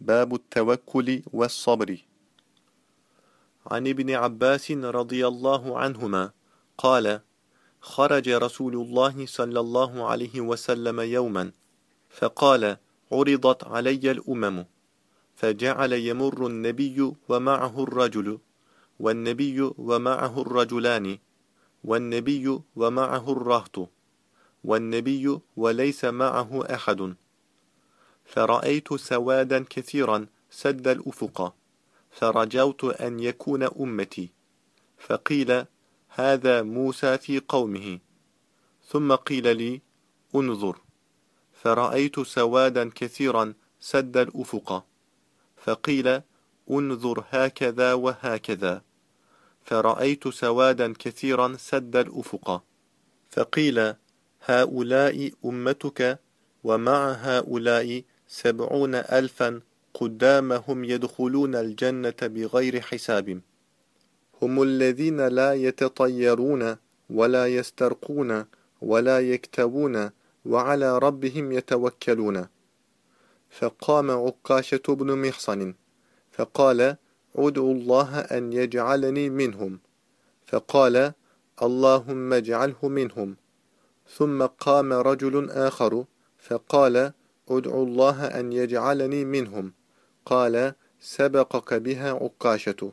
باب التوكل والصبر. عن ابن عباس رضي الله عنهما قال خرج رسول الله صلى الله عليه وسلم يوما فقال عرضت علي الأمم فجعل يمر النبي ومعه الرجل والنبي ومعه الرجلان والنبي ومعه الرهط والنبي وليس معه أحد. فرأيت سوادا كثيرا سد الأفق فرجوت أن يكون أمتي فقيل هذا موسى في قومه ثم قيل لي انظر فرأيت سوادا كثيرا سد الأفق فقيل انظر هكذا وهكذا فرأيت سوادا كثيرا سد الأفق فقيل هؤلاء أمتك ومع هؤلاء سبعون ألفا قدامهم يدخلون الجنة بغير حساب. هم الذين لا يتطيرون ولا يسترقون ولا يكتبون وعلى ربهم يتوكلون. فقام عكاشة بن محصن فقال ادعو الله أن يجعلني منهم. فقال اللهم اجعله منهم. ثم قام رجل آخر فقال ادعو الله أن يجعلني منهم. قال سبقك بها عكاشة.